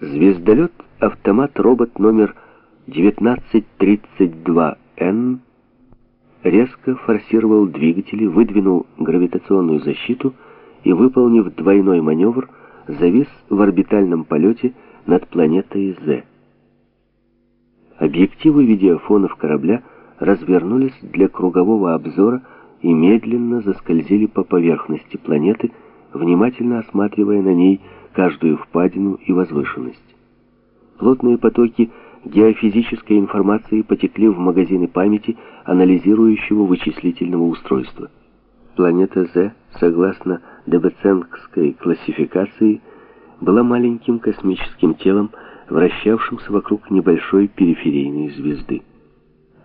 Звездолет автомат-робот номер 1932Н резко форсировал двигатели, выдвинул гравитационную защиту и, выполнив двойной маневр, завис в орбитальном полете над планетой З. Объективы видеофонов корабля развернулись для кругового обзора и медленно заскользили по поверхности планеты, внимательно осматривая на ней каждую впадину и возвышенность. Плотные потоки геофизической информации потекли в магазины памяти анализирующего вычислительного устройства. Планета З, согласно Дебеценгской классификации, была маленьким космическим телом, вращавшимся вокруг небольшой периферийной звезды.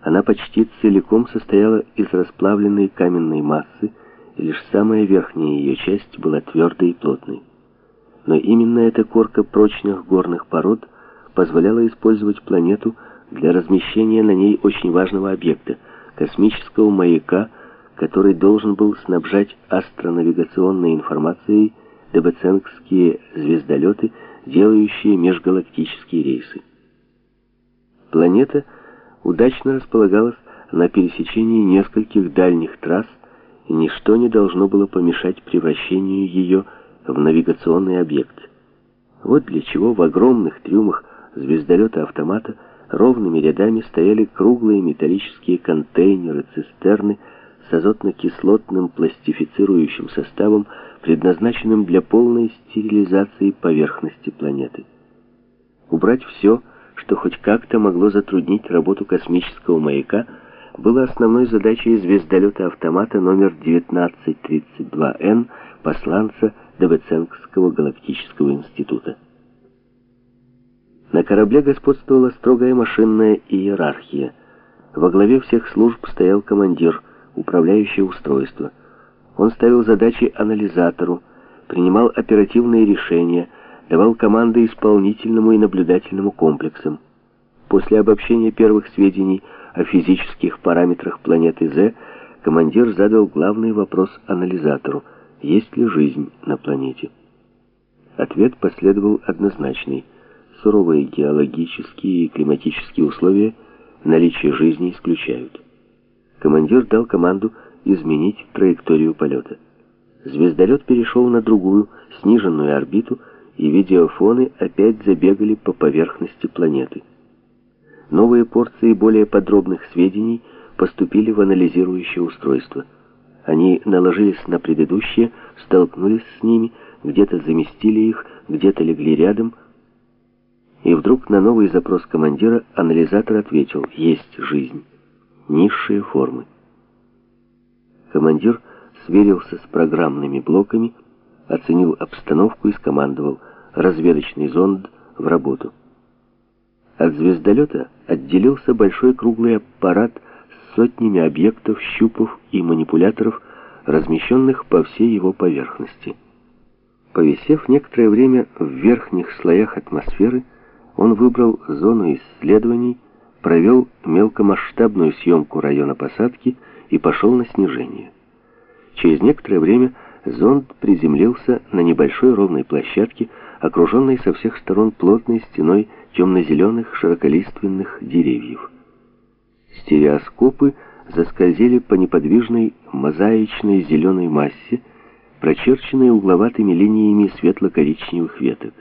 Она почти целиком состояла из расплавленной каменной массы, и лишь самая верхняя ее часть была твердой и плотной. Но именно эта корка прочных горных пород позволяла использовать планету для размещения на ней очень важного объекта — космического маяка, который должен был снабжать астронавигационной информацией дебеценгские звездолеты, делающие межгалактические рейсы. Планета удачно располагалась на пересечении нескольких дальних трасс, и ничто не должно было помешать превращению ее в навигационный объект. Вот для чего в огромных трюмах звездолета-автомата ровными рядами стояли круглые металлические контейнеры, цистерны с азотно-кислотным пластифицирующим составом, предназначенным для полной стерилизации поверхности планеты. Убрать все, что хоть как-то могло затруднить работу космического маяка, было основной задачей звездолета-автомата номер 1932Н посланца Девеценгского галактического института. На корабле господствовала строгая машинная иерархия. Во главе всех служб стоял командир, управляющий устройство. Он ставил задачи анализатору, принимал оперативные решения, давал команды исполнительному и наблюдательному комплексам. После обобщения первых сведений о физических параметрах планеты З, командир задал главный вопрос анализатору – есть ли жизнь на планете. Ответ последовал однозначный. Суровые геологические и климатические условия наличие жизни исключают. Командир дал команду изменить траекторию полета. Звездолет перешел на другую, сниженную орбиту, и видеофоны опять забегали по поверхности планеты. Новые порции более подробных сведений поступили в анализирующее устройство – они наложились на предыдущие, столкнулись с ними, где-то заместили их, где-то легли рядом. И вдруг на новый запрос командира анализатор ответил «Есть жизнь. Низшие формы». Командир сверился с программными блоками, оценил обстановку и скомандовал разведочный зонд в работу. От звездолета отделился большой круглый аппарат сотнями объектов, щупов и манипуляторов, размещенных по всей его поверхности. Повисев некоторое время в верхних слоях атмосферы, он выбрал зону исследований, провел мелкомасштабную съемку района посадки и пошел на снижение. Через некоторое время зонд приземлился на небольшой ровной площадке, окруженной со всех сторон плотной стеной темно-зеленых широколиственных деревьев. Стереоскопы заскользили по неподвижной мозаичной зеленой массе, прочерченной угловатыми линиями светло-коричневых веток.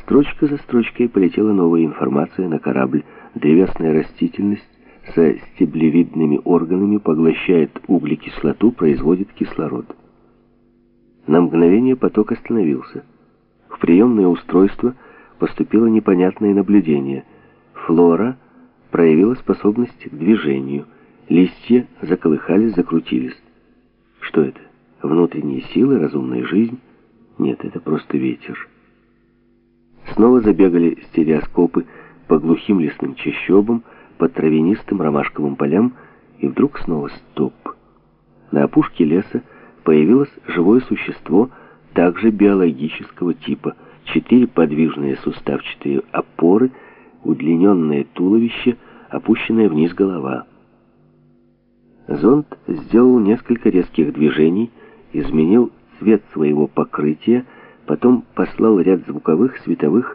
Строчка за строчкой полетела новая информация на корабль. Древесная растительность со стеблевидными органами поглощает углекислоту, производит кислород. На мгновение поток остановился. В приемное устройство поступило непонятное наблюдение. Флора — проявила способность к движению. Листья заколыхались, закрутились. Что это? Внутренние силы, разумная жизнь? Нет, это просто ветер. Снова забегали стереоскопы по глухим лесным чащобам, по травянистым ромашковым полям, и вдруг снова стоп. На опушке леса появилось живое существо, также биологического типа. Четыре подвижные суставчатые опоры — удлиненное туловище, опущенная вниз голова. Зонд сделал несколько резких движений, изменил цвет своего покрытия, Потом послал ряд звуковых, световых